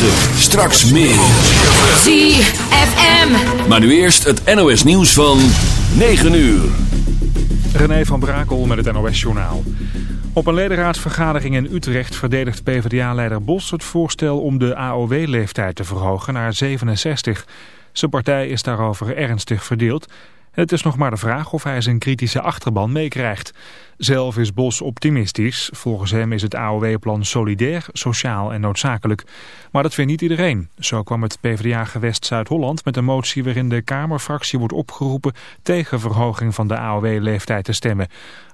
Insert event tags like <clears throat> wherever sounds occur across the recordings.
9. Straks meer. ZFM. Maar nu eerst het NOS nieuws van 9 uur. René van Brakel met het NOS-journaal. Op een ledenraadsvergadering in Utrecht verdedigt PvdA-leider Bos het voorstel om de AOW-leeftijd te verhogen naar 67. Zijn partij is daarover ernstig verdeeld. Het is nog maar de vraag of hij zijn kritische achterban meekrijgt. Zelf is Bos optimistisch. Volgens hem is het AOW-plan solidair, sociaal en noodzakelijk. Maar dat vindt niet iedereen. Zo kwam het PvdA-gewest Zuid-Holland met een motie waarin de Kamerfractie wordt opgeroepen tegen verhoging van de AOW-leeftijd te stemmen.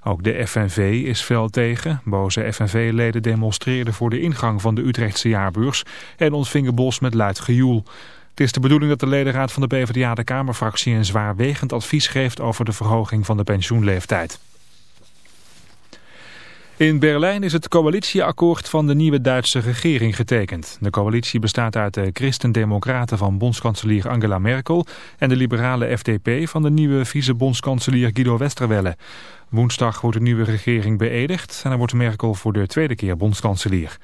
Ook de FNV is fel tegen. Boze FNV-leden demonstreerden voor de ingang van de Utrechtse jaarbeurs en ontvingen Bos met luid gejoel. Het is de bedoeling dat de ledenraad van de PvdA de Kamerfractie een zwaarwegend advies geeft over de verhoging van de pensioenleeftijd. In Berlijn is het coalitieakkoord van de nieuwe Duitse regering getekend. De coalitie bestaat uit de christendemocraten van bondskanselier Angela Merkel en de liberale FDP van de nieuwe vice-bondskanselier Guido Westerwelle. Woensdag wordt de nieuwe regering beëdigd en dan wordt Merkel voor de tweede keer bondskanselier.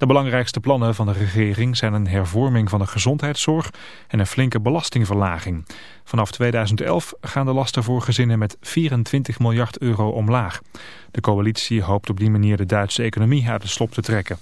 De belangrijkste plannen van de regering zijn een hervorming van de gezondheidszorg en een flinke belastingverlaging. Vanaf 2011 gaan de lasten voor gezinnen met 24 miljard euro omlaag. De coalitie hoopt op die manier de Duitse economie uit de slop te trekken.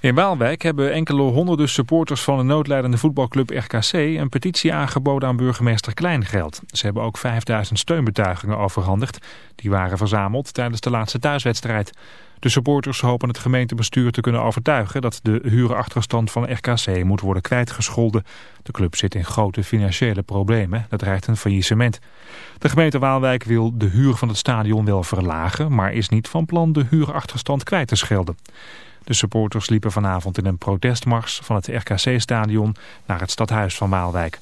In Waalwijk hebben enkele honderden supporters van de noodlijdende voetbalclub RKC een petitie aangeboden aan burgemeester Kleingeld. Ze hebben ook 5000 steunbetuigingen overhandigd. Die waren verzameld tijdens de laatste thuiswedstrijd. De supporters hopen het gemeentebestuur te kunnen overtuigen dat de huurachterstand van RKC moet worden kwijtgescholden. De club zit in grote financiële problemen. Dat dreigt een faillissement. De gemeente Waalwijk wil de huur van het stadion wel verlagen, maar is niet van plan de huurachterstand kwijt te schelden. De supporters liepen vanavond in een protestmars van het RKC-stadion naar het stadhuis van Waalwijk.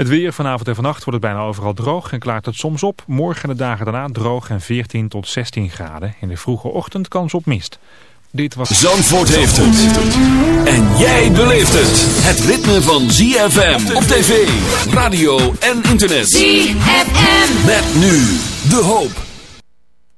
Het weer vanavond en vannacht wordt het bijna overal droog en klaart het soms op. Morgen en de dagen daarna droog en 14 tot 16 graden. In de vroege ochtend kans op mist. Dit was... Zandvoort heeft het. En jij beleeft het. Het ritme van ZFM op tv, radio en internet. ZFM. Met nu de hoop.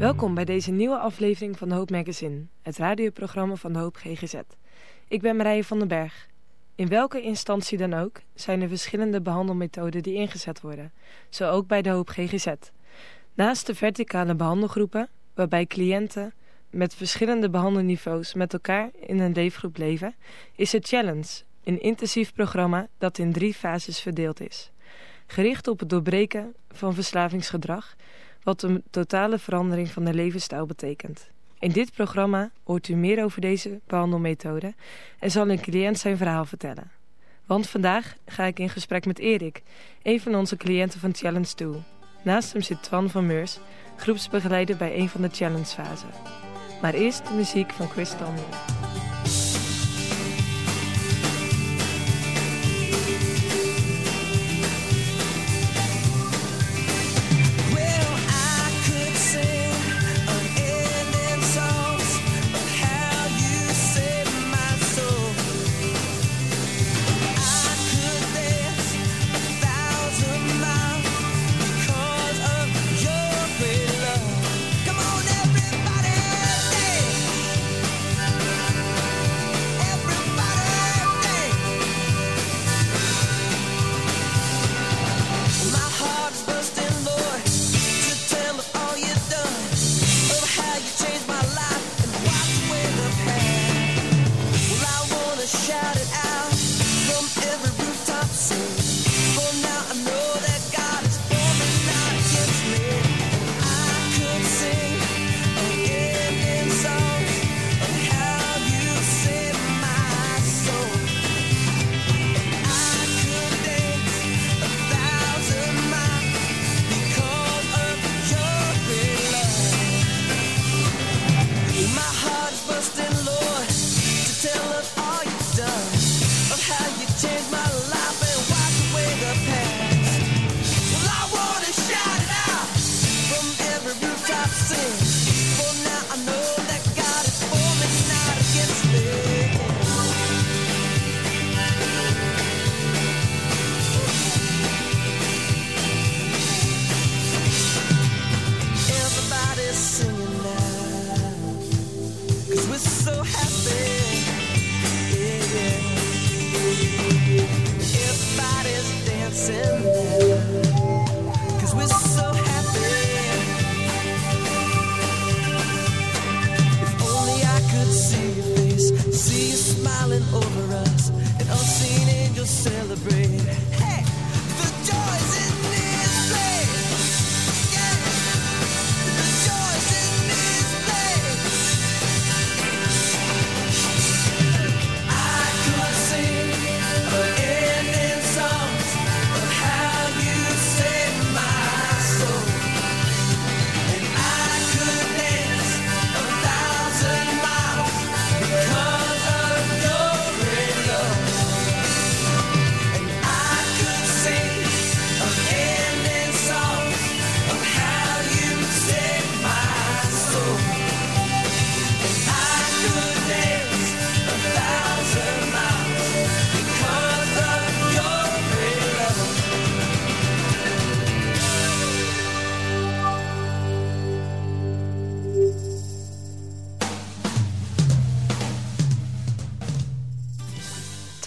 Welkom bij deze nieuwe aflevering van de Hoop Magazine, het radioprogramma van de Hoop GGZ. Ik ben Marije van den Berg. In welke instantie dan ook zijn er verschillende behandelmethoden die ingezet worden, zo ook bij de Hoop GGZ. Naast de verticale behandelgroepen, waarbij cliënten met verschillende behandelniveaus met elkaar in een leefgroep leven, is het Challenge, een intensief programma dat in drie fases verdeeld is. Gericht op het doorbreken van verslavingsgedrag wat een totale verandering van de levensstijl betekent. In dit programma hoort u meer over deze behandelmethode en zal een cliënt zijn verhaal vertellen. Want vandaag ga ik in gesprek met Erik, een van onze cliënten van Challenge 2. Naast hem zit Twan van Meurs, groepsbegeleider bij een van de Challenge-fasen. Maar eerst de muziek van Chris.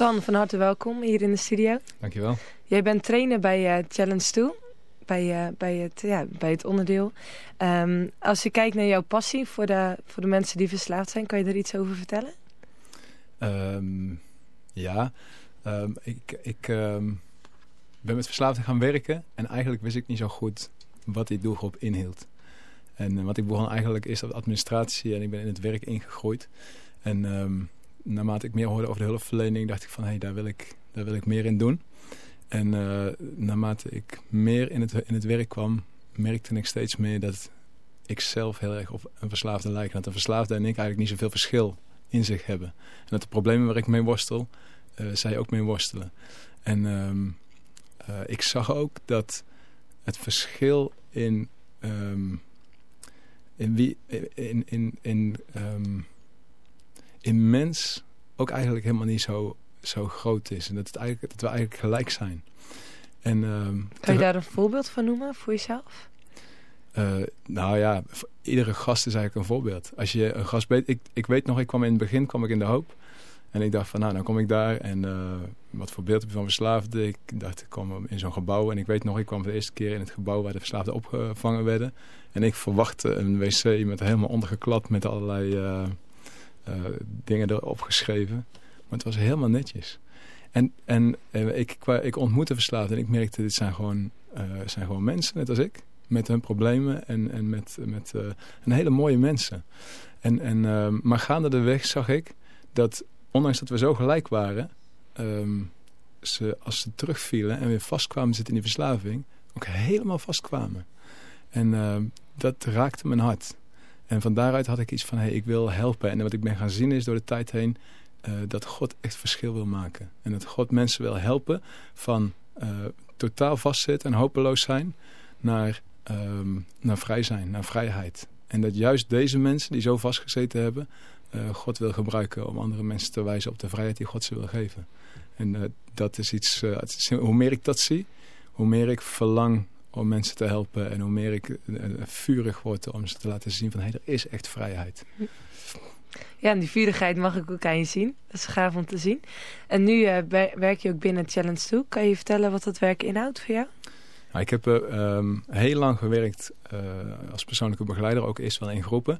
Van harte welkom hier in de studio. Dankjewel. Jij bent trainer bij uh, Challenge 2, bij, uh, bij, het, ja, bij het onderdeel. Um, als je kijkt naar jouw passie voor de, voor de mensen die verslaafd zijn, kan je er iets over vertellen? Um, ja, um, ik, ik ben met verslaafden gaan werken en eigenlijk wist ik niet zo goed wat die doelgroep inhield. En uh, wat ik begon eigenlijk is dat administratie en ik ben in het werk ingegroeid. En naarmate ik meer hoorde over de hulpverlening, dacht ik van hé, hey, daar, wil ik, daar wil ik meer in doen. En uh, naarmate ik meer in het, in het werk kwam, merkte ik steeds meer dat ik zelf heel erg op een verslaafde lijk. Dat een verslaafde en ik eigenlijk niet zoveel verschil in zich hebben. En dat de problemen waar ik mee worstel, uh, zij ook mee worstelen. En um, uh, ik zag ook dat het verschil in, um, in wie, in, in, in um, in mens ook eigenlijk helemaal niet zo, zo groot is. En dat, het eigenlijk, dat we eigenlijk gelijk zijn. En, uh, kan je daar een voorbeeld van noemen voor jezelf? Uh, nou ja, iedere gast is eigenlijk een voorbeeld. Als je een gast weet, ik, ik weet nog, ik kwam in het begin kwam ik in de hoop. En ik dacht van, nou, dan kom ik daar en uh, wat voor beeld heb je van verslaafden? Ik dacht, ik kwam in zo'n gebouw en ik weet nog, ik kwam voor de eerste keer in het gebouw waar de verslaafden opgevangen werden. En ik verwachtte een wc met helemaal ondergeklapt met allerlei... Uh, dingen erop geschreven. Maar het was helemaal netjes. En, en uh, ik, ik ontmoette verslaafden en ik merkte, dit zijn gewoon, uh, zijn gewoon mensen, net als ik. Met hun problemen en, en met, met een hele mooie mensen. En, en, maar gaande de weg zag ik dat, ondanks dat we zo gelijk waren... Um, ze, als ze terugvielen en weer vastkwamen zitten in die verslaving... ook helemaal vastkwamen. En dat raakte mijn hart. En van daaruit had ik iets van, hey, ik wil helpen. En wat ik ben gaan zien is door de tijd heen uh, dat God echt verschil wil maken. En dat God mensen wil helpen van uh, totaal vastzitten en hopeloos zijn naar, um, naar vrij zijn, naar vrijheid. En dat juist deze mensen die zo vastgezeten hebben, uh, God wil gebruiken om andere mensen te wijzen op de vrijheid die God ze wil geven. En dat is iets, hoe meer ik dat zie, hoe meer ik verlang om mensen te helpen. En hoe meer ik uh, vurig word om ze te laten zien van... hé, hey, er is echt vrijheid. Ja, en die vurigheid mag ik ook aan je zien. Dat is gaaf om te zien. En nu uh, werk je ook binnen Challenge 2. Kan je vertellen wat dat werk inhoudt voor jou? Nou, ik heb uh, um, heel lang gewerkt als persoonlijke begeleider. Ook eerst wel in groepen.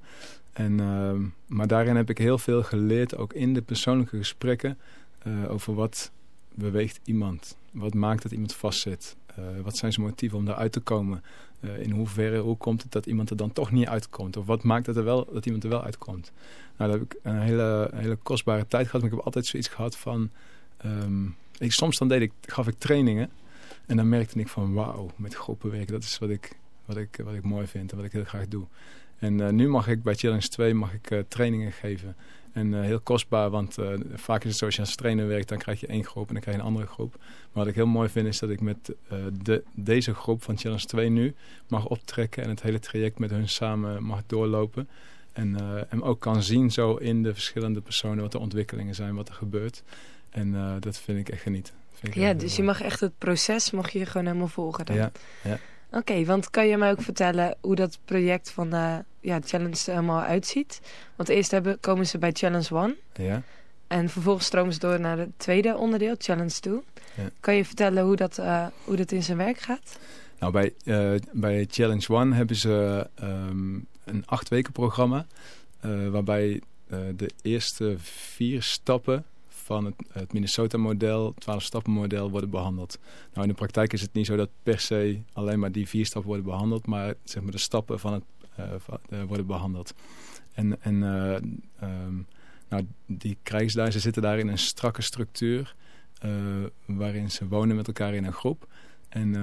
En, ehm, maar daarin heb ik heel veel geleerd. Ook in de persoonlijke gesprekken. over wat beweegt iemand. Wat maakt dat iemand vastzit. Uh, wat zijn zijn motieven om daaruit te komen? Uh, in hoeverre, hoe komt het dat iemand er dan toch niet uitkomt? Of wat maakt dat, er wel, dat iemand er wel uitkomt? Nou, daar heb ik een hele, hele kostbare tijd gehad. Maar ik heb altijd zoiets gehad van... Um, ik, soms dan deed ik, gaf ik trainingen. En dan merkte ik van wauw, met groepen werken. Dat is wat ik, wat, ik, wat ik mooi vind en wat ik heel graag doe. En uh, nu mag ik bij Challenge 2 mag ik, trainingen geven. En heel kostbaar, want vaak is het zo als je als trainer werkt, dan krijg je één groep en dan krijg je een andere groep. Maar wat ik heel mooi vind is dat ik met de, deze groep van Challenge 2 nu mag optrekken en het hele traject met hun samen mag doorlopen. En hem ook kan zien zo in de verschillende personen wat de ontwikkelingen zijn, wat er gebeurt. En dat vind ik echt genieten. Ja, dus je mag echt het proces mag je gewoon helemaal volgen dan. Ja, ja. Oké, want kan je mij ook vertellen hoe dat project van de ja, Challenge er helemaal uitziet? Want eerst hebben, komen ze bij Challenge 1. Ja. En vervolgens stromen ze door naar het tweede onderdeel, Challenge 2. Ja. Kan je vertellen hoe dat, uh, hoe dat in zijn werk gaat? Nou, bij, uh, bij Challenge 1 hebben ze um, een acht weken programma. Uh, waarbij de eerste vier stappen van het, het Minnesota-model, 12-stappen-model, worden behandeld. Nou, in de praktijk is het niet zo dat per se alleen maar die vier stappen worden behandeld, maar zeg maar de stappen van het uh, worden behandeld. En, en uh, um, nou, die ze zitten daar in een strakke structuur, waarin ze wonen met elkaar in een groep. En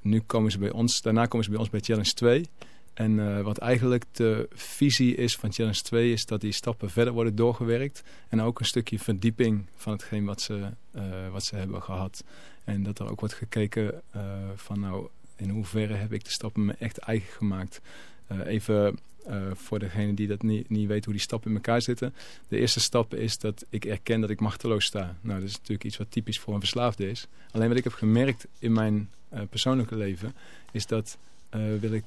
nu komen ze bij ons, daarna komen ze bij ons bij Challenge 2. En uh, wat eigenlijk de visie is van Challenge 2 is dat die stappen verder worden doorgewerkt. En ook een stukje verdieping van hetgeen wat ze, uh, wat ze hebben gehad. En dat er ook wordt gekeken uh, van nou in hoeverre heb ik de stappen me echt eigen gemaakt. even voor degene die dat niet, niet weet hoe die stappen in elkaar zitten. De eerste stap is dat ik erken dat ik machteloos sta. Nou dat is natuurlijk iets wat typisch voor een verslaafde is. Alleen wat ik heb gemerkt in mijn persoonlijke leven is dat wil ik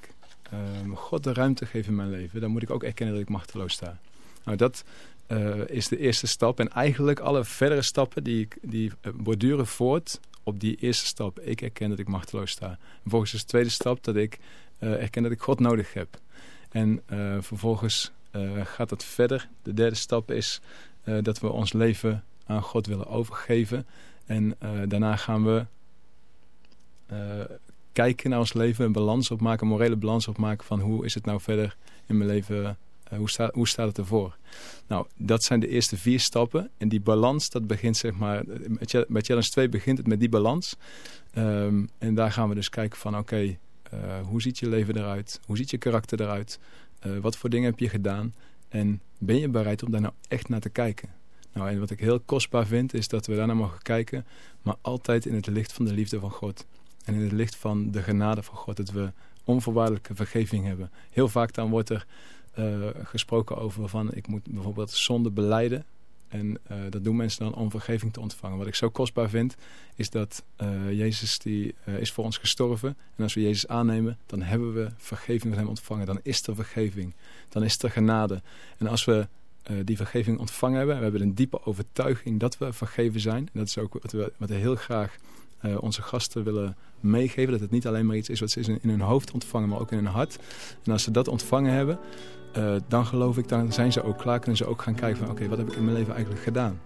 um, God de ruimte geven in mijn leven, dan moet ik ook erkennen dat ik machteloos sta. Nou, dat uh, is de eerste stap. En eigenlijk alle verdere stappen die, die uh, borduren voort op die eerste stap. Ik erken dat ik machteloos sta. En vervolgens is de tweede stap dat ik uh, erken dat ik God nodig heb. En vervolgens gaat dat verder. De derde stap is dat we ons leven aan God willen overgeven. En daarna gaan we kijken naar ons leven, een balans opmaken, een morele balans opmaken van hoe is het nou verder in mijn leven, uh, hoe, hoe staat het ervoor? Nou, dat zijn de eerste vier stappen en die balans, dat begint zeg maar, bij Challenge 2 begint het met die balans. Um, en daar gaan we dus kijken van oké, uh, hoe ziet je leven eruit? Hoe ziet je karakter eruit? Uh, wat voor dingen heb je gedaan? En ben je bereid om daar nou echt naar te kijken? Nou, en wat ik heel kostbaar vind, is dat we daar naar mogen kijken, maar altijd in het licht van de liefde van God. En in het licht van de genade van God, dat we onvoorwaardelijke vergeving hebben. Heel vaak dan wordt er uh, gesproken over van, ik moet bijvoorbeeld zonde beleiden. En uh, dat doen mensen dan om vergeving te ontvangen. Wat ik zo kostbaar vind, is dat uh, Jezus die, is voor ons gestorven. En als we Jezus aannemen, dan hebben we vergeving van hem ontvangen. Dan is er vergeving. Dan is er genade. En als we die vergeving ontvangen hebben, we hebben een diepe overtuiging dat we vergeven zijn. En dat is ook wat wat we heel graag uh, onze gasten willen meegeven. Dat het niet alleen maar iets is wat ze in hun hoofd ontvangen, maar ook in hun hart. En als ze dat ontvangen hebben, uh, dan geloof ik, dan zijn ze ook klaar. Kunnen ze ook gaan kijken van oké, wat heb ik in mijn leven eigenlijk gedaan?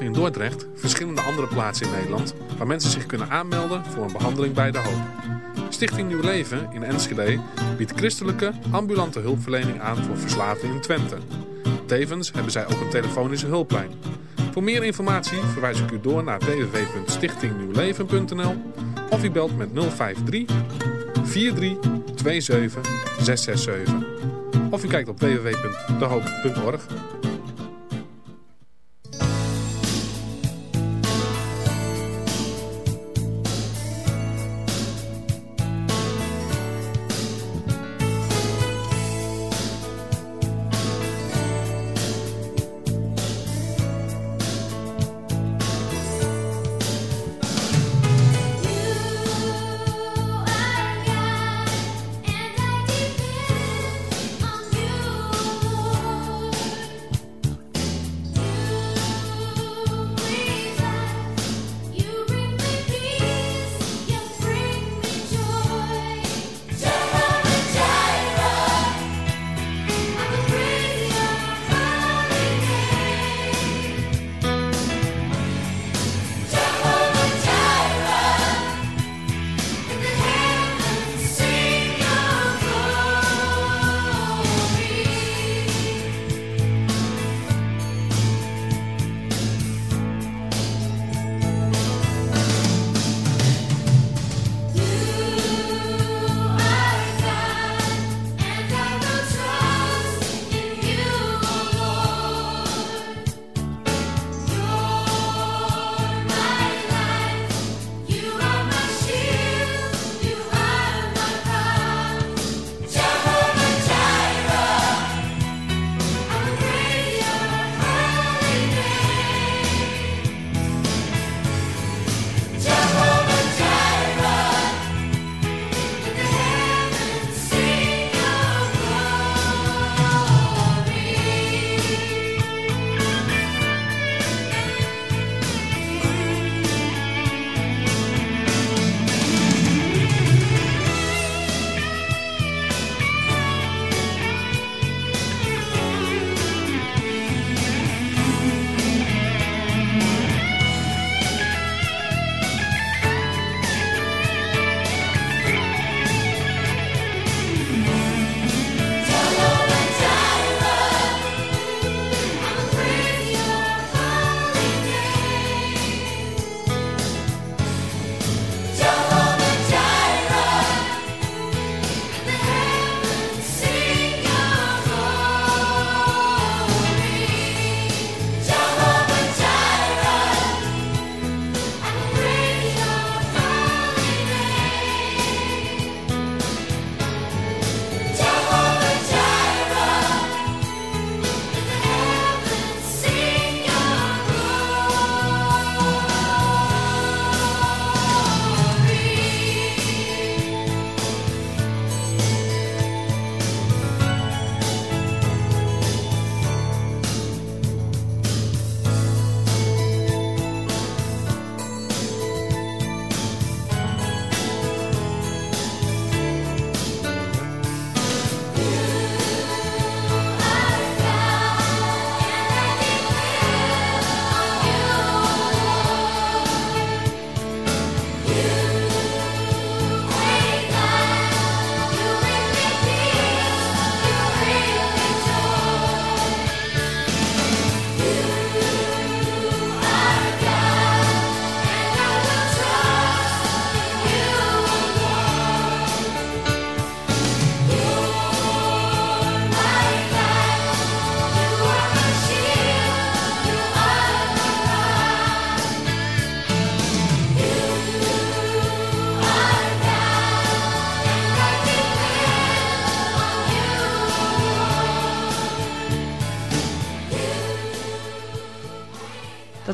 In Dordrecht verschillende andere plaatsen in Nederland waar mensen zich kunnen aanmelden voor een behandeling bij de hoop. Stichting Nieuw Leven in Enschede biedt christelijke ambulante hulpverlening aan voor verslaafden in Twente. Tevens hebben zij ook een telefonische hulplijn. Voor meer informatie verwijs ik u door naar www.stichtingnieuwleven.nl of u belt met 053 4327 667. Of u kijkt op www.dehoop.org.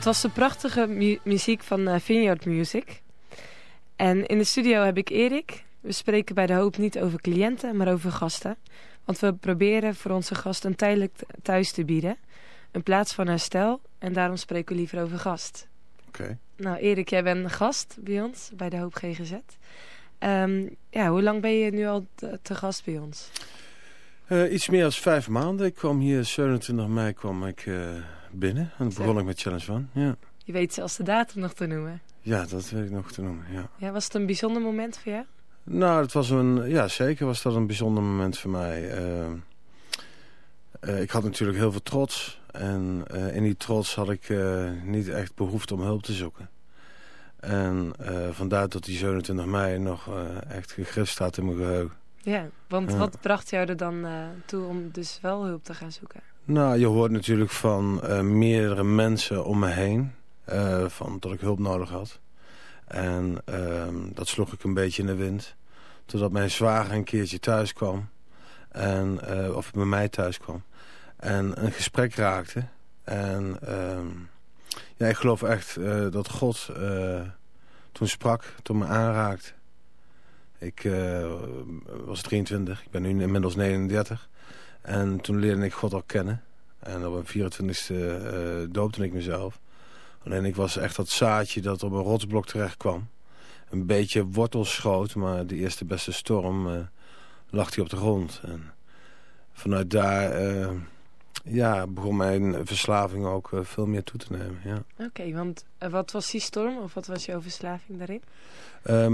was de prachtige mu muziek van uh, Vineyard Music. En in de studio heb ik Erik. We spreken bij De Hoop niet over cliënten, maar over gasten. Want we proberen voor onze gasten een tijdelijk thuis te bieden. Een plaats van herstel. En daarom spreken we liever over gast. Oké. Nou Erik, jij bent een gast bij ons, bij De Hoop GGZ. Um, ja, hoe lang ben je nu al te, te gast bij ons? Uh, iets meer dan vijf maanden. Ik kwam hier 27 mei kwam ik, uh, binnen. En dan begon ik met Challenge One. Ja. Je weet zelfs de datum nog te noemen. Ja, dat weet ik nog te noemen, ja. ja was het een bijzonder moment voor jou? Nou, het was een, ja, zeker was dat een bijzonder moment voor mij. Uh, uh, ik had natuurlijk heel veel trots. En uh, in die trots had ik niet echt behoefte om hulp te zoeken. En vandaar dat die 27 mei nog echt gegrift staat in mijn geheugen. Ja, want wat bracht jou er dan toe om dus wel hulp te gaan zoeken? Nou, je hoort natuurlijk van meerdere mensen om me heen... van dat ik hulp nodig had. En uh, dat sloeg ik een beetje in de wind. Totdat mijn zwager een keertje thuis kwam. En, uh, of bij mij thuis kwam. En een gesprek raakte. En uh, ja, ik geloof echt dat God toen sprak, toen me aanraakte. Ik was 23, ik ben nu inmiddels 39. En toen leerde ik God al kennen. En op mijn 24e doopte ik mezelf. Alleen ik was echt dat zaadje dat op een rotsblok terecht kwam. Een beetje wortels schoot, maar de eerste beste storm uh, lag hij op de grond. En vanuit daar uh, ja, begon mijn verslaving ook uh, veel meer toe te nemen. Ja. Oké, okay, want wat was die storm of wat was jouw verslaving daarin?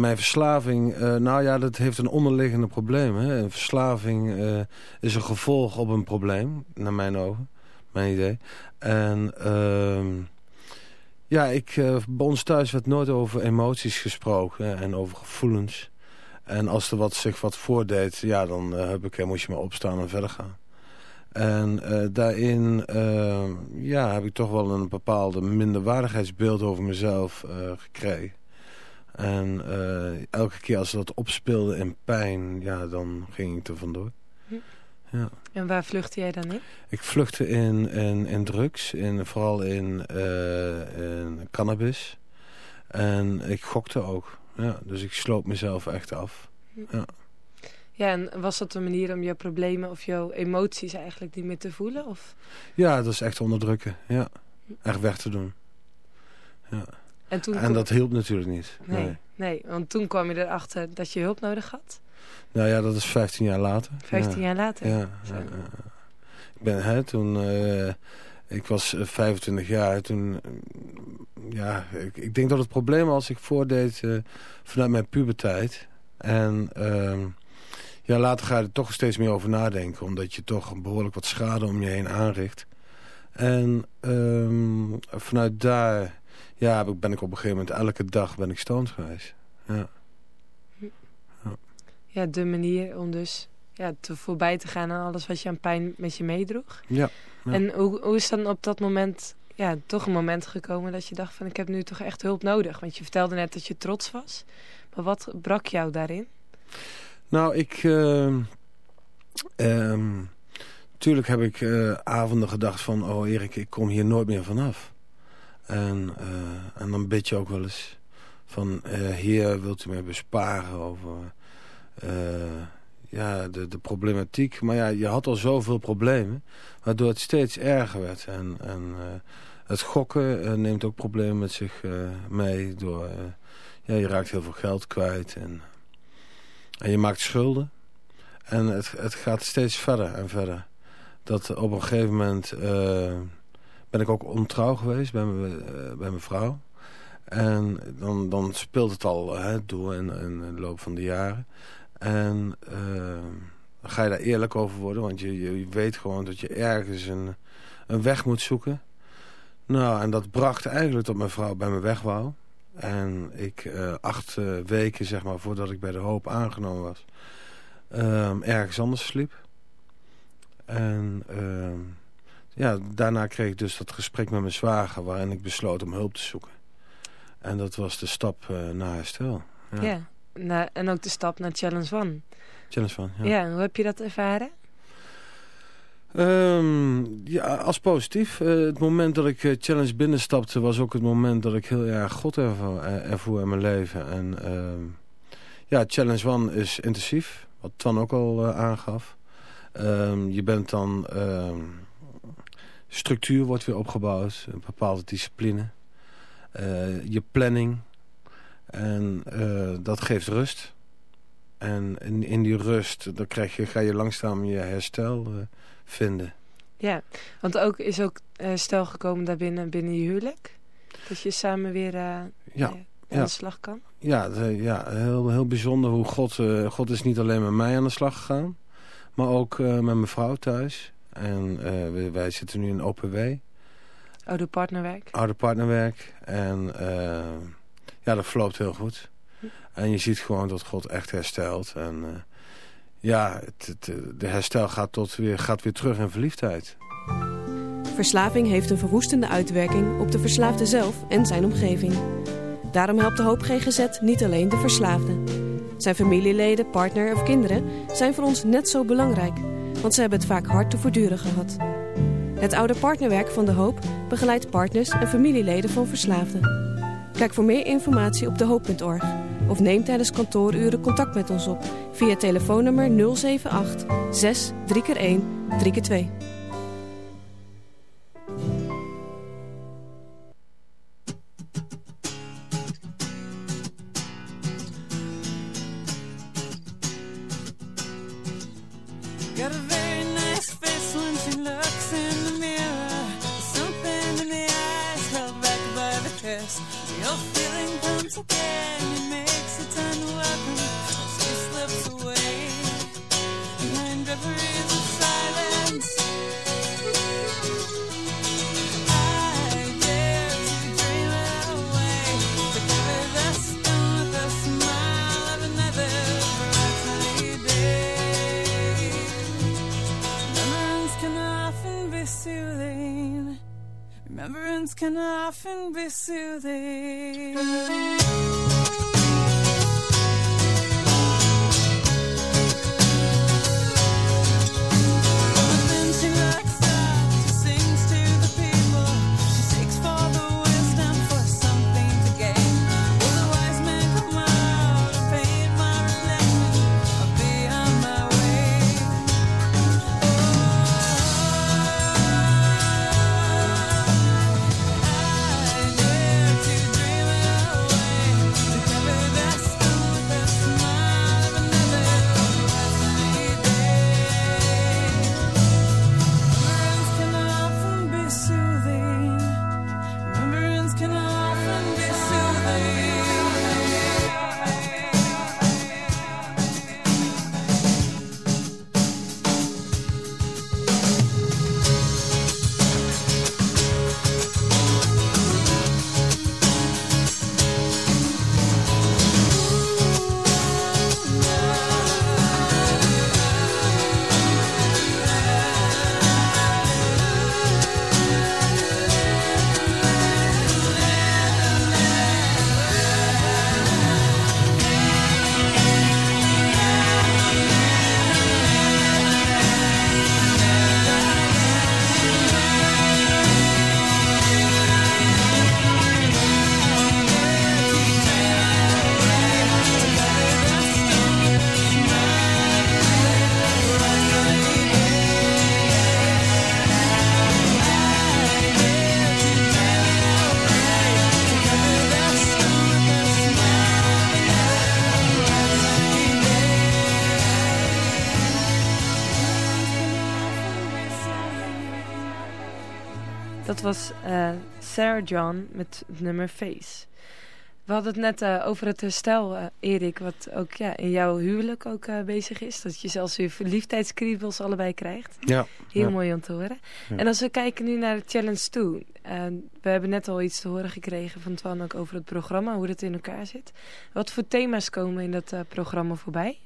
mijn verslaving, nou ja, dat heeft een onderliggende probleem. Hè. Een verslaving is een gevolg op een probleem, naar mijn ogen, mijn idee. En... ehm ja, ik, bij ons thuis werd nooit over emoties gesproken en over gevoelens. En als er wat, zich wat voordeed, ja, dan heb ik, moest je maar opstaan en verder gaan. En uh, daarin ja, heb ik toch wel een bepaalde minderwaardigheidsbeeld over mezelf gekregen. En elke keer als dat opspeelde in pijn, ja, dan ging ik er vandoor. Hm. Ja. En waar vluchtte jij dan in? Ik vluchtte in, in, in drugs, in, vooral in, in cannabis. En ik gokte ook. Ja, dus ik sloop mezelf echt af. Ja. Ja, en was dat een manier om jouw problemen of jouw emoties eigenlijk niet meer te voelen? Of? Ja, dat is echt onderdrukken. Ja, echt weg te doen. Ja. En, toen en dat hielp natuurlijk niet. Nee, nee, nee, want toen kwam je erachter dat je hulp nodig had? Nou ja, dat is 15 jaar later. 15 ja. jaar later? Ja. ja, Ik ben, hè, toen... Uh, ik was 25 jaar. Toen... ja, ik, ik, denk dat het probleem was ik voordeed uh, vanuit mijn puberteit. En... Uh, ja, later ga je er toch steeds meer over nadenken. Omdat je toch behoorlijk wat schade om je heen aanricht. En um, vanuit daar ja, ben ik op een gegeven moment elke dag ben ik stoned geweest. Ja ja, de manier om dus ja, te voorbij te gaan aan alles wat je aan pijn met je meedroeg. Ja, ja. En hoe, hoe is dan op dat moment ja, toch een moment gekomen dat je dacht van ik heb nu toch echt hulp nodig? Want je vertelde net dat je trots was. Maar wat brak jou daarin? Nou, ik... Uh, heb ik uh, avonden gedacht van... oh Erik, ik kom hier nooit meer vanaf. En, uh, en dan bid je ook wel eens van... Heer, wilt u mij besparen over ja, de, de problematiek. Maar ja, je had al zoveel problemen, waardoor het steeds erger werd. En, en het gokken neemt ook problemen met zich mee. Door, ja, je raakt heel veel geld kwijt en, en je maakt schulden. En het, het gaat steeds verder en verder. Dat op een gegeven moment ben ik ook ontrouw geweest bij, me, bij mijn vrouw. En dan, dan speelt het al hè, door in, in de loop van de jaren. En dan ga je daar eerlijk over worden. Want je, je weet gewoon dat je ergens een, een weg moet zoeken. Nou, en dat bracht eigenlijk tot mijn vrouw bij me weg wou. En ik uh, acht uh, weken, zeg maar, voordat ik bij de hoop aangenomen was... ergens anders sliep. En ja, daarna kreeg ik dus dat gesprek met mijn zwager... waarin ik besloot om hulp te zoeken. En dat was de stap naar herstel. Ja. ja na, en ook de stap naar Challenge One. Challenge One, ja. Ja, hoe heb je dat ervaren? Um, Ja, als positief. het moment dat ik Challenge binnenstapte was ook het moment dat ik heel erg God ervoor, ervoer in mijn leven. En ehm, ja, Challenge One is intensief, wat Twan ook al aangaf. Ehm, je bent dan... Ehm, structuur wordt weer opgebouwd, een bepaalde discipline. je planning. En dat geeft rust. En in, in die rust, dan krijg je, ga je langzaam je herstel vinden. Ja, want ook is ook herstel gekomen daarbinnen binnen je huwelijk? Dat je samen weer uh, ja, aan ja. de slag kan? Ja, ja heel, heel bijzonder hoe God... Uh, God is niet alleen met mij aan de slag gegaan... maar ook met mijn vrouw thuis. En wij, wij, zitten nu in OPW. Oude partnerwerk? Oude partnerwerk. En ja, dat verloopt heel goed. En je ziet gewoon dat God echt herstelt. En uh, ja, de herstel gaat, tot weer, gaat weer terug in verliefdheid. Verslaving heeft een verwoestende uitwerking op de verslaafde zelf en zijn omgeving. Daarom helpt de Hoop GGZ niet alleen de verslaafde. Zijn familieleden, partner of kinderen zijn voor ons net zo belangrijk, want ze hebben het vaak hard te voortduren gehad. Het oude partnerwerk van de Hoop begeleidt partners en familieleden van verslaafden. Kijk voor meer informatie op dehoop.org of neem tijdens kantooruren contact met ons op via telefoonnummer 078 6 3x1 3x2. Was uh, Sarah John met het nummer Face. We hadden het net uh, over het herstel, uh, Erik, wat ook ja, in jouw huwelijk ook bezig is. Dat je zelfs weer verliefdheidskriebels allebei krijgt. Ja. Heel mooi om te horen. En als we kijken nu naar de Challenge 2. we hebben net al iets te horen gekregen van Twan ook over het programma, hoe dat in elkaar zit. Wat voor thema's komen in dat programma voorbij?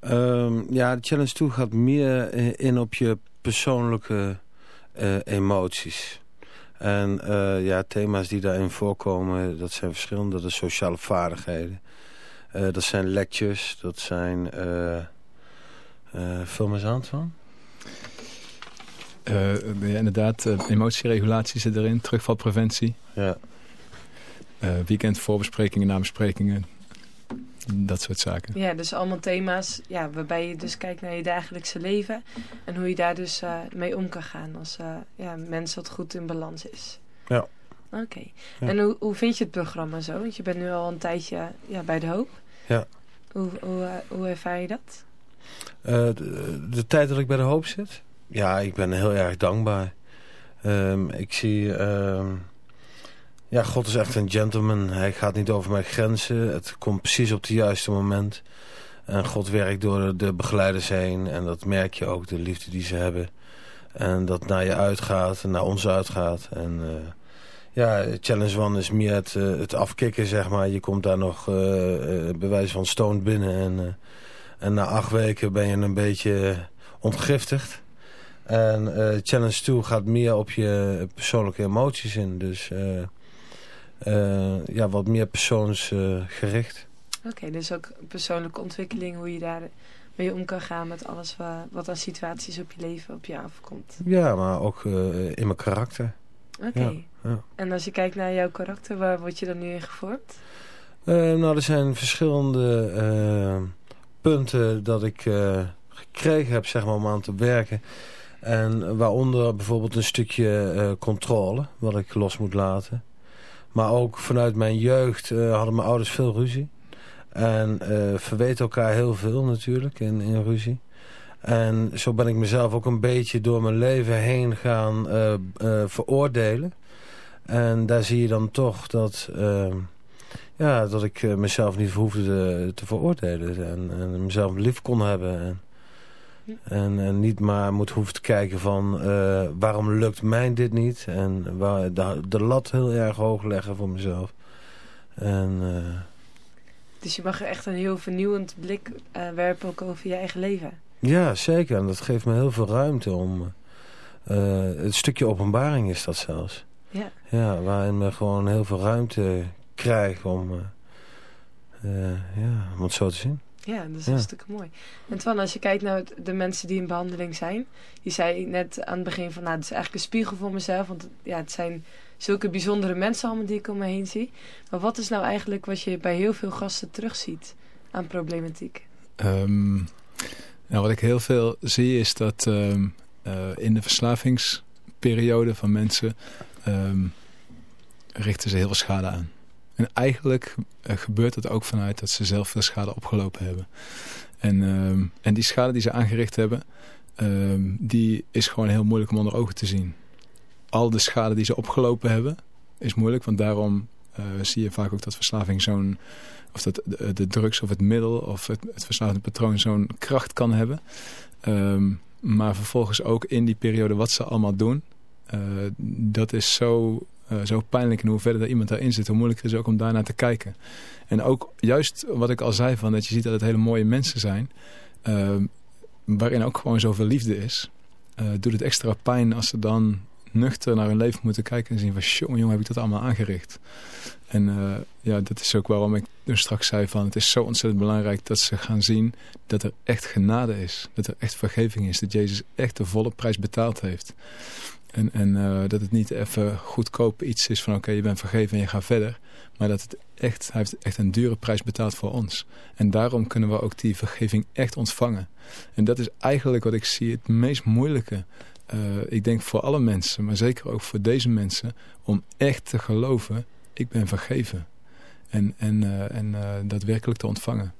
Um, ja, de Challenge 2 gaat meer in op je persoonlijke emoties. En uh, ja, thema's die daarin voorkomen, dat zijn verschillende. Dat is sociale vaardigheden. Uh, dat zijn lectures, dat zijn... Vul me eens aan van. Uh, ja, inderdaad, uh, emotieregulatie zit erin, terugvalpreventie. Ja. Uh, weekend voorbesprekingen, nabesprekingen, dat soort zaken. Ja, dus allemaal thema's ja, waarbij je dus kijkt naar je dagelijkse leven en hoe je daar dus mee om kan gaan als ja, mens wat goed in balans is. Ja. Oké. Ja. En hoe, hoe vind je het programma zo? Want je bent nu al een tijdje ja, bij De Hoop. Ja. Hoe, hoe, hoe ervaar je dat? De, de tijd dat ik bij De Hoop zit? Ja, ik ben heel erg dankbaar. Um, ik zie... Um, ja, God is echt een gentleman. Hij gaat niet over mijn grenzen. Het komt precies op het juiste moment. En God werkt door de begeleiders heen. En dat merk je ook, de liefde die ze hebben. En dat naar je uitgaat en naar ons uitgaat. En uh, ja, Challenge One is meer het, uh, afkicken, zeg maar. Je komt daar nog uh, bewijs van stoned binnen. En, en na acht weken ben je een beetje ontgiftigd. En Challenge 2 gaat meer op je persoonlijke emoties in. Dus ja, wat meer persoonsgericht. Oké, okay, dus ook persoonlijke ontwikkeling, hoe je daar mee om kan gaan met alles wat, wat aan situaties op je leven op je afkomt. Ja, maar ook in mijn karakter. Oké. Okay. Ja, ja. En als je kijkt naar jouw karakter, waar word je dan nu in gevormd? nou, er zijn verschillende punten dat ik gekregen heb, zeg maar, om aan te werken. En waaronder bijvoorbeeld een stukje controle, wat ik los moet laten. Maar ook vanuit mijn jeugd uh, hadden mijn ouders veel ruzie. En uh, verweten elkaar heel veel natuurlijk in, in ruzie. En zo ben ik mezelf ook een beetje door mijn leven heen gaan veroordelen. En daar zie je dan toch dat, ja, dat ik mezelf niet hoefde te, veroordelen. En, en mezelf lief kon hebben. En, en, en, niet maar moet hoeven te kijken van uh, waarom lukt mij dit niet. En waar, de, de, lat heel erg hoog leggen voor mezelf. En, uh, dus je mag er echt een heel vernieuwend blik uh, werpen ook over je eigen leven. Ja, zeker. En dat geeft me heel veel ruimte om... een stukje openbaring is dat zelfs. Ja. Ja, waarin me gewoon heel veel ruimte krijg om, ja, om het zo te zien. Ja, dat is ja. hartstikke mooi. En Twan, als je kijkt naar de mensen die in behandeling zijn. Je zei net aan het begin van, nou, het is eigenlijk een spiegel voor mezelf. Want ja, het zijn zulke bijzondere mensen allemaal die ik om me heen zie. Maar wat is nou eigenlijk wat je bij heel veel gasten terugziet aan problematiek? Um, nou, wat ik heel veel zie is dat um, uh, in de verslavingsperiode van mensen... Um, richten ze heel veel schade aan. En eigenlijk uh, gebeurt het ook vanuit dat ze zelf veel schade opgelopen hebben. En, uh, en die schade die ze aangericht hebben, uh, die is gewoon heel moeilijk om onder ogen te zien. Al de schade die ze opgelopen hebben, is moeilijk. Want daarom uh, zie je vaak ook dat verslaving zo'n... Of dat de, drugs of het middel of het, het verslavende patroon zo'n kracht kan hebben. Um, maar vervolgens ook in die periode wat ze allemaal doen. Uh, dat is zo uh, zo pijnlijk. En hoe verder iemand daarin zit, hoe moeilijker het is ook om daarnaar te kijken. En ook juist wat ik al zei, van dat je ziet dat het hele mooie mensen zijn. Uh, waarin ook gewoon zoveel liefde is. Uh, doet het extra pijn als ze dan nuchter naar hun leven moeten kijken. En zien van, jongen, jongen, heb ik dat allemaal aangericht. En uh, ja, dat is ook waarom ik dus straks zei van... het is zo ontzettend belangrijk dat ze gaan zien dat er echt genade is. Dat er echt vergeving is. Dat Jezus echt de volle prijs betaald heeft. En, en uh, dat het niet even goedkoop iets is van oké, je bent vergeven en je gaat verder. Maar dat het echt, hij heeft echt een dure prijs betaald voor ons. En daarom kunnen we ook die vergeving echt ontvangen. En dat is eigenlijk wat ik zie het meest moeilijke. Uh, ik denk voor alle mensen, maar zeker ook voor deze mensen. Om echt te geloven, ik ben vergeven. En, en, uh, en dat werkelijk te ontvangen.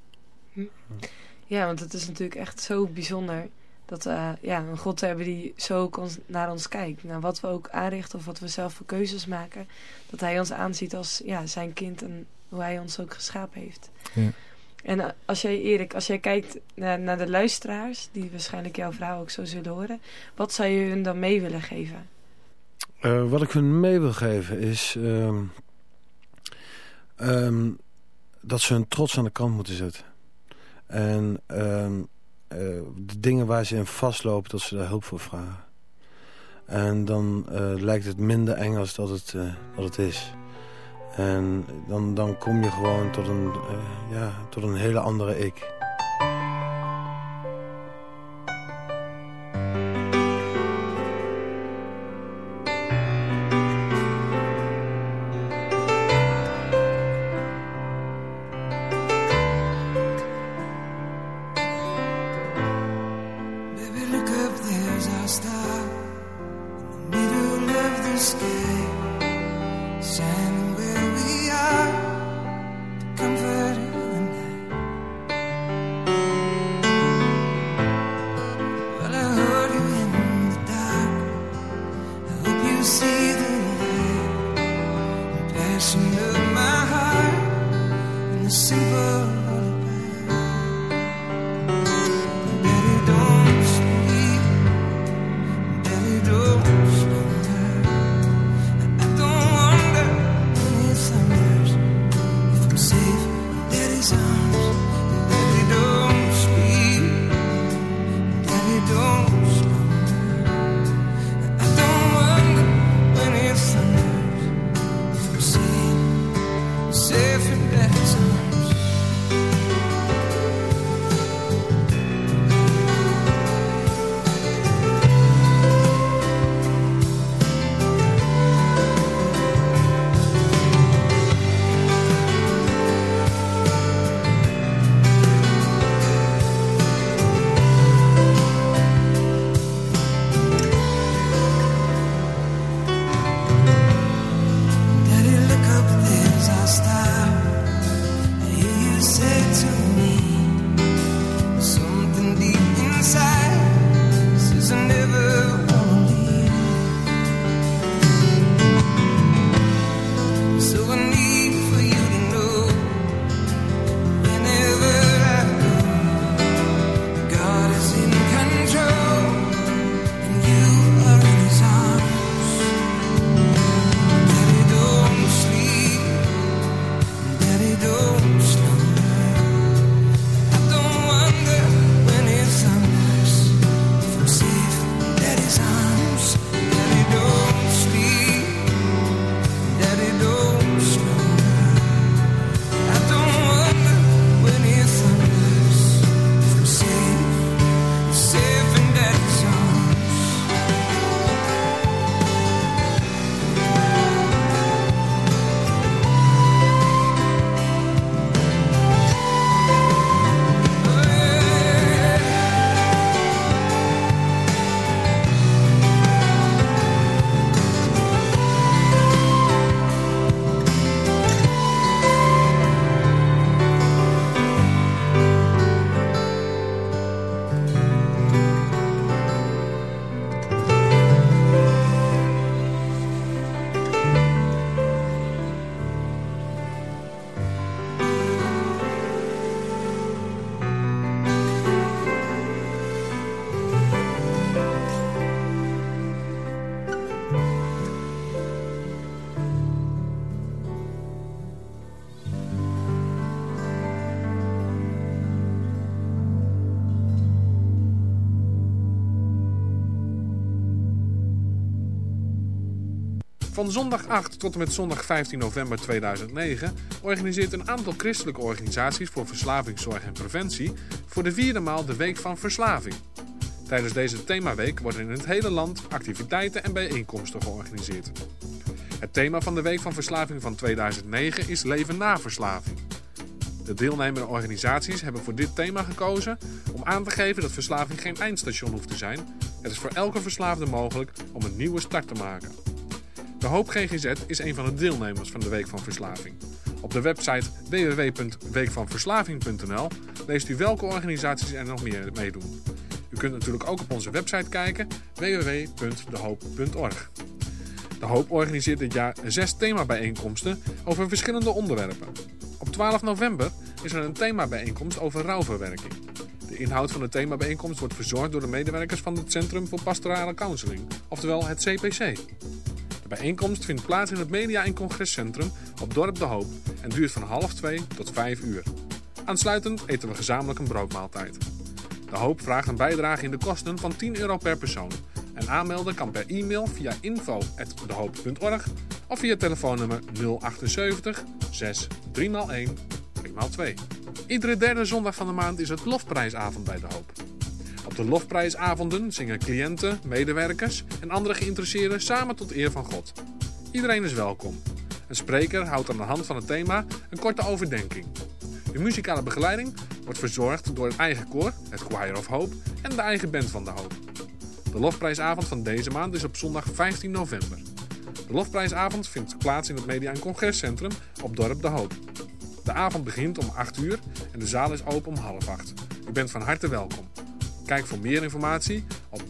Ja, want het is natuurlijk echt zo bijzonder dat uh, ja, een God te hebben die zo naar ons kijkt. Naar wat we ook aanrichten of wat we zelf voor keuzes maken. Dat hij ons aanziet als ja, zijn kind en hoe hij ons ook geschapen heeft. Ja. En uh, als jij Erik, als jij kijkt naar, naar, de luisteraars, die waarschijnlijk jouw vrouw ook zo zullen horen. Wat zou je hun dan mee willen geven? Uh, wat ik hun mee wil geven is... Um, um, dat ze hun trots aan de kant moeten zetten. En... Um, de dingen waar ze in vastlopen, dat ze daar hulp voor vragen. En dan uh, lijkt het minder eng als dat het, dat het is. En dan, dan kom je gewoon tot een, ja, tot een hele andere ik. Van zondag 8 tot en met zondag 15 november 2009 organiseert een aantal christelijke organisaties voor verslavingszorg en preventie voor de vierde maal de Week van Verslaving. Tijdens deze themaweek worden in het hele land activiteiten en bijeenkomsten georganiseerd. Het thema van de Week van Verslaving van 2009 is Leven na verslaving. De deelnemende organisaties hebben voor dit thema gekozen om aan te geven dat verslaving geen eindstation hoeft te zijn. Het is voor elke verslaafde mogelijk om een nieuwe start te maken. De Hoop GGZ is een van de deelnemers van de Week van Verslaving. Op de website www.weekvanverslaving.nl leest u welke organisaties er nog meer meedoen. U kunt natuurlijk ook op onze website kijken www.dehoop.org. De Hoop organiseert dit jaar zes themabijeenkomsten over verschillende onderwerpen. Op 12 november is er een themabijeenkomst over rouwverwerking. De inhoud van de themabijeenkomst wordt verzorgd door de medewerkers van het Centrum voor Pastorale Counseling, oftewel het CPC bijeenkomst vindt plaats in het Media- en Congrescentrum op Dorp De Hoop en duurt van half twee tot vijf uur. Aansluitend eten we gezamenlijk een broodmaaltijd. De Hoop vraagt een bijdrage in de kosten van 10 euro per persoon. En aanmelden kan per e-mail via info.dehoop.org of via telefoonnummer 078 6 3x1 3x2. Iedere derde zondag van de maand is het lofprijsavond bij De Hoop. Op de lofprijsavonden zingen cliënten, medewerkers en andere geïnteresseerden samen tot eer van God. Iedereen is welkom. Een spreker houdt aan de hand van het thema een korte overdenking. De muzikale begeleiding wordt verzorgd door het eigen koor, het Choir of Hope en de eigen band van de Hoop. De lofprijsavond van deze maand is op zondag 15 november. De Lofprijsavond vindt plaats in het Media- en Congrescentrum op Dorp De Hoop. De avond begint om 8 uur en de zaal is open om half 8. U bent van harte welkom. Kijk voor meer informatie op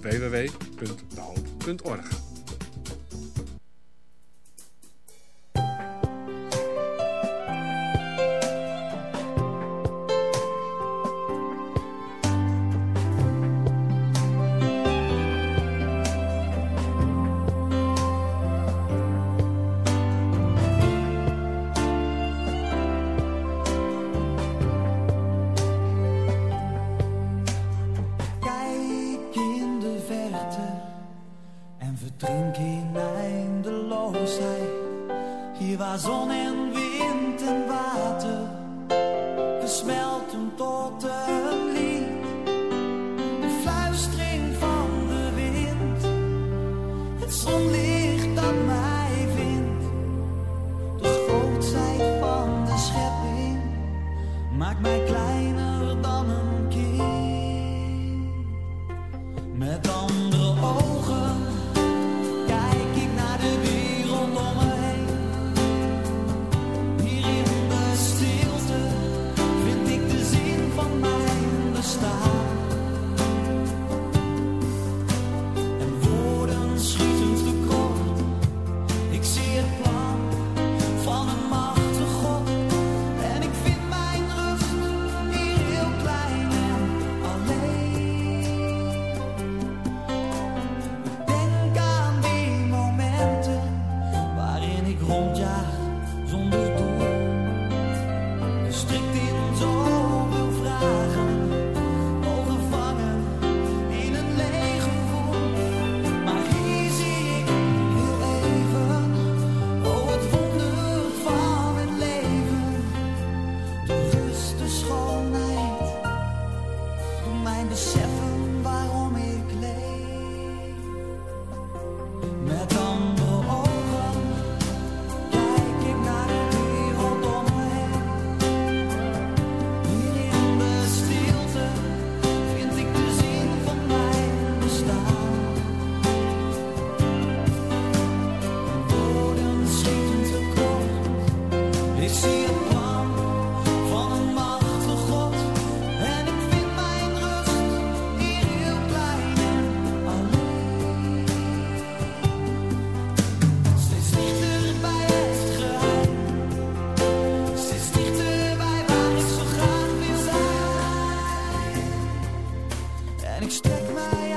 www.dehoop.org.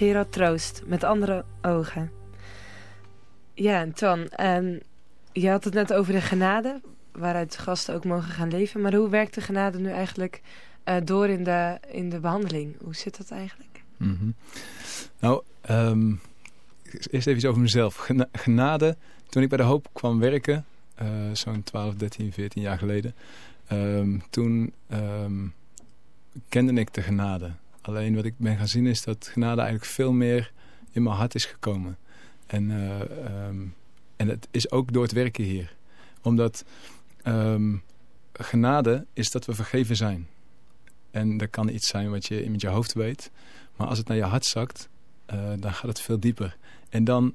Gerard Troost, met andere ogen. Ja, en Tan, um, je had het net over de genade, waaruit gasten ook mogen gaan leven. Maar hoe werkt de genade nu eigenlijk uh, door in de, in de behandeling? Hoe zit dat eigenlijk? -hmm. Nou, um, eerst even iets over mezelf. Genade, toen ik bij de Hoop kwam werken, uh, zo'n 12, 13, 14 jaar geleden, um, toen kende ik de genade. Alleen wat ik ben gaan zien is dat genade eigenlijk veel meer in mijn hart is gekomen. En, uh, en het is ook door het werken hier. Omdat genade is dat we vergeven zijn. En dat kan iets zijn wat je met je hoofd weet. Maar als het naar je hart zakt, uh, dan gaat het veel dieper. En dan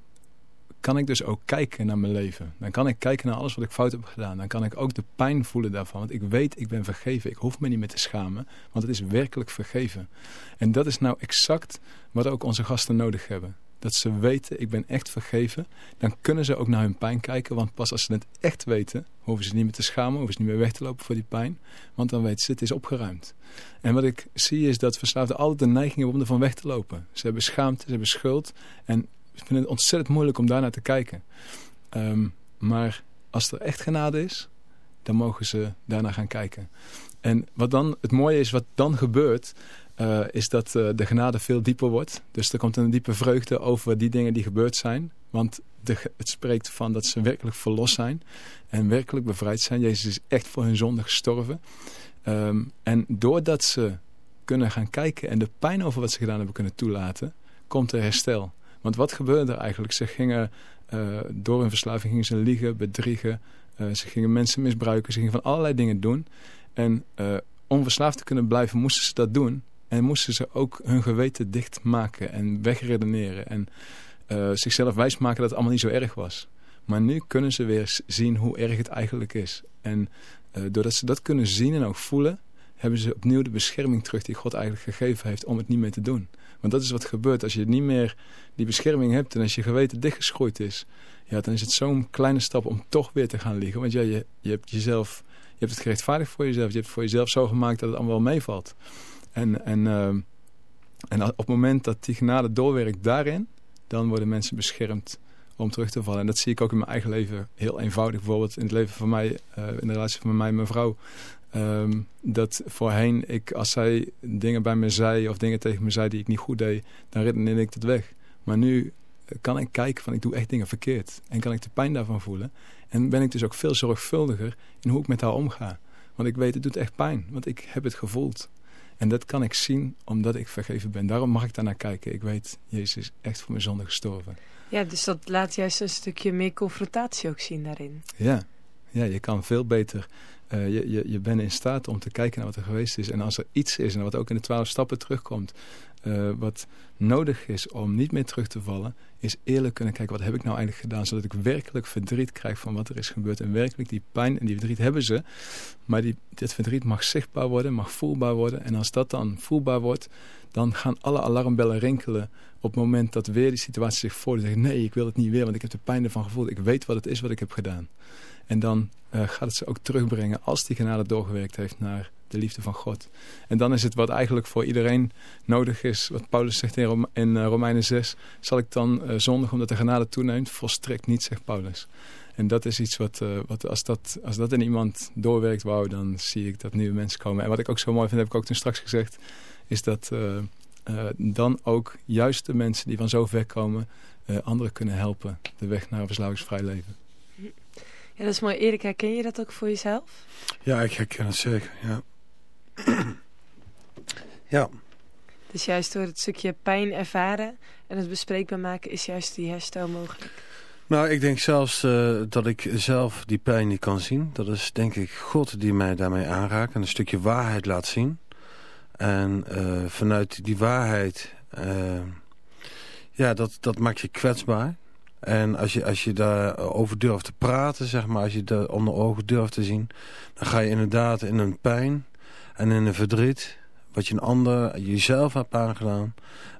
kan ik dus ook kijken naar mijn leven. Dan kan ik kijken naar alles wat ik fout heb gedaan. Dan kan ik ook de pijn voelen daarvan. Want ik weet, ik ben vergeven. Ik hoef me niet meer te schamen. Want het is werkelijk vergeven. En dat is nou exact wat ook onze gasten nodig hebben dat ze weten, ik ben echt vergeven, dan kunnen ze ook naar hun pijn kijken. Want pas als ze het echt weten, hoeven ze niet meer te schamen, hoeven ze niet meer weg te lopen voor die pijn. Want dan weten ze, het is opgeruimd. En wat ik zie is dat verslaafden altijd de neiging hebben om ervan weg te lopen. Ze hebben schaamte, ze hebben schuld. En ik vind het ontzettend moeilijk om daarnaar te kijken. Um, maar als er echt genade is, dan mogen ze daarnaar gaan kijken. En wat dan het mooie is, wat dan gebeurt, uh, is dat uh, de genade veel dieper wordt. Dus er komt een diepe vreugde over die dingen die gebeurd zijn. Want de, het spreekt van dat ze werkelijk verlost zijn. En werkelijk bevrijd zijn. Jezus is echt voor hun zonde gestorven. Um, en doordat ze kunnen gaan kijken en de pijn over wat ze gedaan hebben kunnen toelaten, komt er herstel. Want wat gebeurde er eigenlijk? Ze gingen uh, door hun verslaving gingen ze liegen, bedriegen. ze gingen mensen misbruiken. Ze gingen van allerlei dingen doen. En om verslaafd te kunnen blijven moesten ze dat doen. En moesten ze ook hun geweten dichtmaken en wegredeneren. En zichzelf wijsmaken dat het allemaal niet zo erg was. Maar nu kunnen ze weer zien hoe erg het eigenlijk is. En doordat ze dat kunnen zien en ook voelen... hebben ze opnieuw de bescherming terug die God eigenlijk gegeven heeft om het niet meer te doen. Want dat is wat gebeurt als je niet meer die bescherming hebt... en als je geweten dichtgeschroeid is... Ja, dan is het zo'n kleine stap om toch weer te gaan liggen. Want ja, je, je hebt jezelf... Je hebt het gerechtvaardigd voor jezelf. Je hebt het voor jezelf zo gemaakt dat het allemaal wel meevalt. En, en, uh, en op het moment dat die genade doorwerkt daarin, dan worden mensen beschermd om terug te vallen. En dat zie ik ook in mijn eigen leven heel eenvoudig. Bijvoorbeeld in het leven van mij, uh, in de relatie van mij en mijn vrouw. Um, dat voorheen, ik, als zij dingen bij me zei of dingen tegen me zei die ik niet goed deed, dan redeneerde ik dat weg. Maar nu kan ik kijken van ik doe echt dingen verkeerd. En kan ik de pijn daarvan voelen. En ben ik dus ook veel zorgvuldiger in hoe ik met haar omga. Want ik weet, het doet echt pijn. Want ik heb het gevoeld. En dat kan ik zien omdat ik vergeven ben. Daarom mag ik daarnaar kijken. Ik weet, Jezus is echt voor mijn zonde gestorven. Ja, dus dat laat juist een stukje meer confrontatie ook zien daarin. Ja, ja je kan veel beter... Uh, je, je, je bent in staat om te kijken naar wat er geweest is. En als er iets is, en wat ook in de twaalf stappen terugkomt... Uh, wat nodig is om niet meer terug te vallen... is eerlijk kunnen kijken, wat heb ik nou eigenlijk gedaan... zodat ik werkelijk verdriet krijg van wat er is gebeurd. En werkelijk die pijn en die verdriet hebben ze. Maar die, dit verdriet mag zichtbaar worden, mag voelbaar worden. En als dat dan voelbaar wordt... dan gaan alle alarmbellen rinkelen op het moment dat weer die situatie zich voordoet. Nee, ik wil het niet weer, want ik heb de pijn ervan gevoeld. Ik weet wat het is wat ik heb gedaan. En dan gaat het ze ook terugbrengen als die genade doorgewerkt heeft naar de liefde van God. En dan is het wat eigenlijk voor iedereen nodig is. Wat Paulus zegt in, in uh, Romeinen 6. Zal ik dan uh, zondigen omdat de genade toeneemt? Volstrekt niet, zegt Paulus. En dat is iets wat, wat als, dat, als dat in iemand doorwerkt, wauw, dan zie ik dat nieuwe mensen komen. En wat ik ook zo mooi vind, heb ik ook toen straks gezegd, is dat dan ook juist de mensen die van zo ver komen, anderen kunnen helpen de weg naar een verslavingsvrij leven. Ja, dat is mooi. Erik, herken je dat ook voor jezelf? Ja, ik herken het zeker, ja. <clears throat> ja. Dus juist door het stukje pijn ervaren en het bespreekbaar maken is juist die herstel mogelijk. Nou, ik denk zelfs uh, dat ik zelf die pijn niet kan zien. Dat is denk ik God die mij daarmee aanraakt en een stukje waarheid laat zien. En uh, vanuit die waarheid, uh, ja, dat, dat maakt je kwetsbaar. En als je, als je daarover durft te praten, zeg maar, als je dat onder ogen durft te zien... dan ga je inderdaad in een pijn en in een verdriet... wat je een ander, jezelf hebt aangedaan,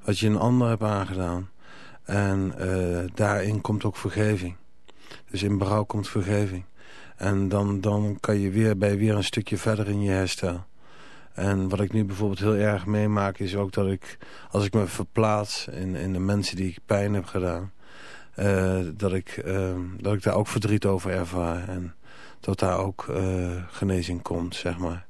wat je een ander hebt aangedaan. En uh, daarin komt ook vergeving. Dus in berouw komt vergeving. En dan, dan kan je weer bij weer een stukje verder in je herstel. En wat ik nu bijvoorbeeld heel erg meemaak is ook dat ik, als ik me verplaats in, in de mensen die ik pijn heb gedaan dat, ik, uh, dat ik daar ook verdriet over ervaar. En dat daar ook uh, genezing komt, zeg maar.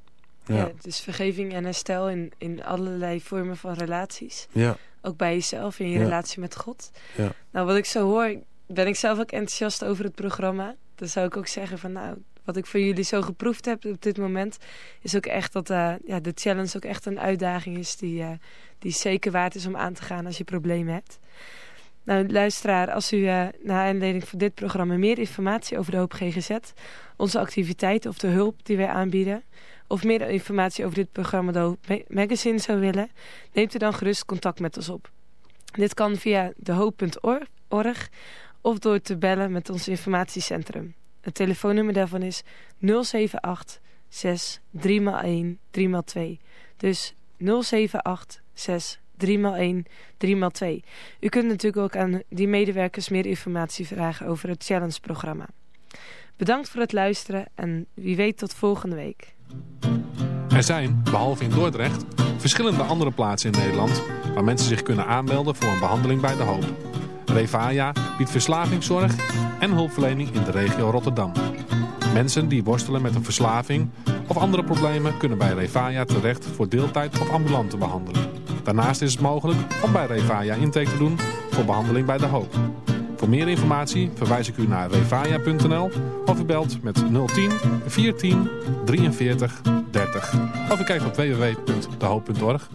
Ja. ja, dus vergeving en herstel in, in allerlei vormen van relaties. Ja. ook bij jezelf in je Ja. relatie met God. Ja. Nou, wat ik zo hoor, ben ik zelf ook enthousiast over het programma. Dan zou ik ook zeggen van nou, wat ik van jullie zo geproefd heb op dit moment... is ook echt dat eh, ja, de challenge ook echt een uitdaging is... Die, eh, die zeker waard is om aan te gaan als je problemen hebt. Nou, luisteraar, als u uh, naar aanleiding van dit programma... meer informatie over de Hoop GGZ... onze activiteiten of de hulp die wij aanbieden... of meer informatie over dit programma de Hoop Magazine zou willen... neemt u dan gerust contact met ons op. Dit kan via dehoop.org of door te bellen met ons informatiecentrum. Het telefoonnummer daarvan is 078 6 3x1 3x2. Dus 078 6 3x1 3x2. U kunt natuurlijk ook aan die medewerkers meer informatie vragen over het Challenge-programma. Bedankt voor het luisteren en wie weet tot volgende week. Er zijn, behalve in Dordrecht, verschillende andere plaatsen in Nederland... waar mensen zich kunnen aanmelden voor een behandeling bij de hoop. Revaja biedt verslavingszorg en hulpverlening in de regio Rotterdam. Mensen die worstelen met een verslaving of andere problemen kunnen bij Revaja terecht voor deeltijd of ambulante behandeling. Daarnaast is het mogelijk om bij Revaja intake te doen voor behandeling bij de hoop. Voor meer informatie verwijs ik u naar revaja.nl of belt met 010 410 43 30. Of u kijkt op www.dehoop.org.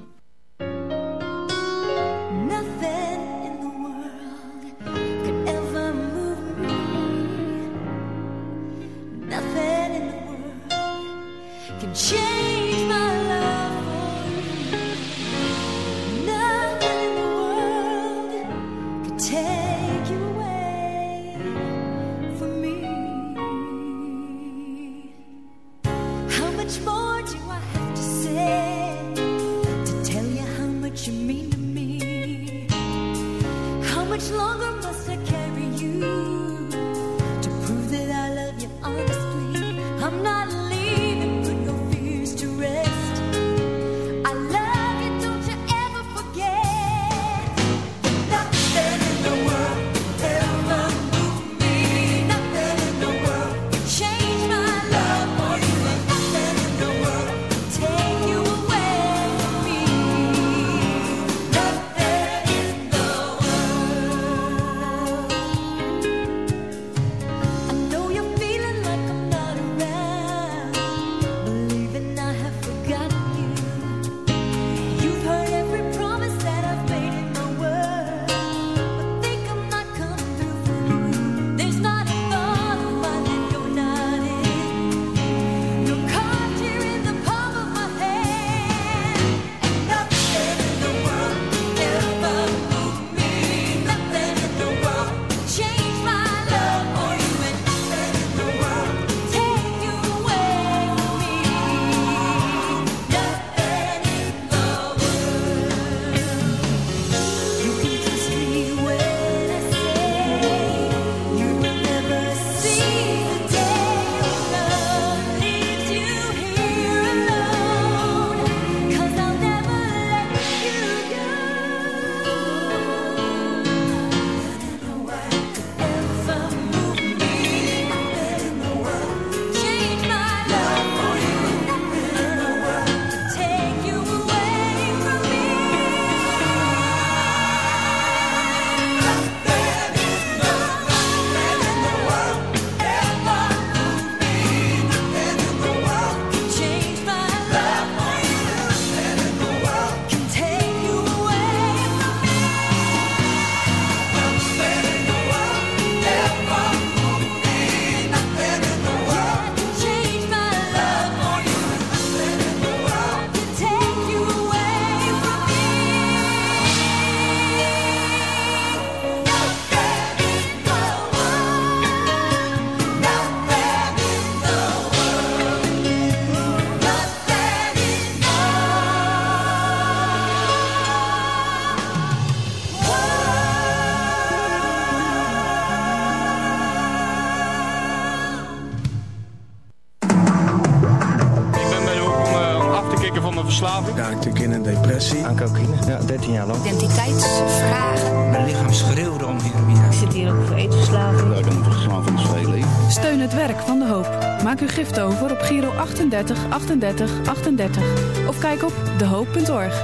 Maak uw gift over op Giro 38 38 38. Of kijk op dehoop.org.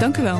Dank u wel.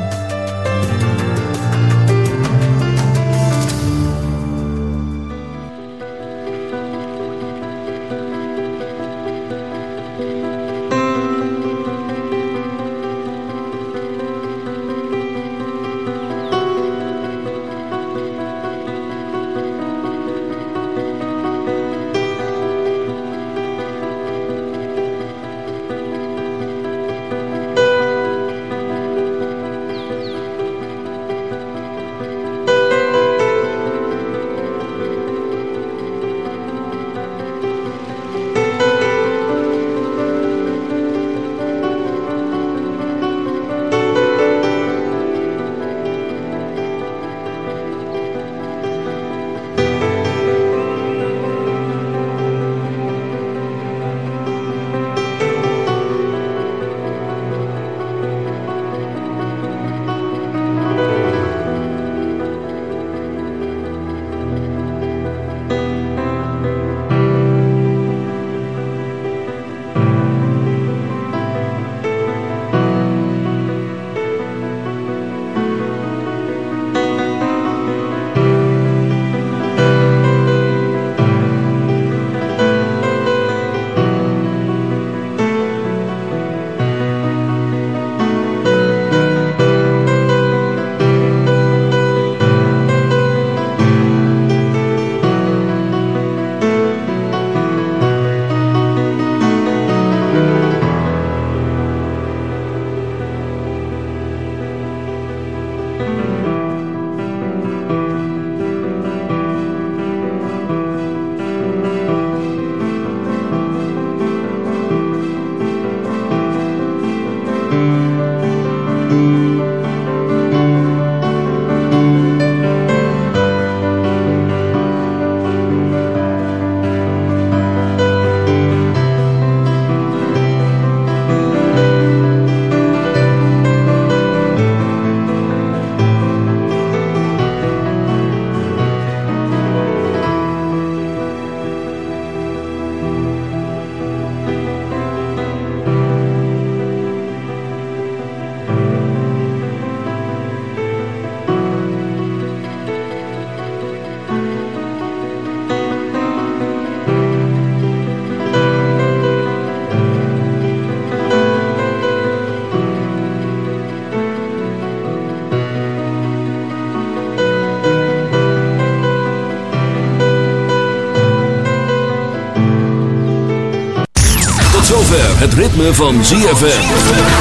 Het ritme van ZFM.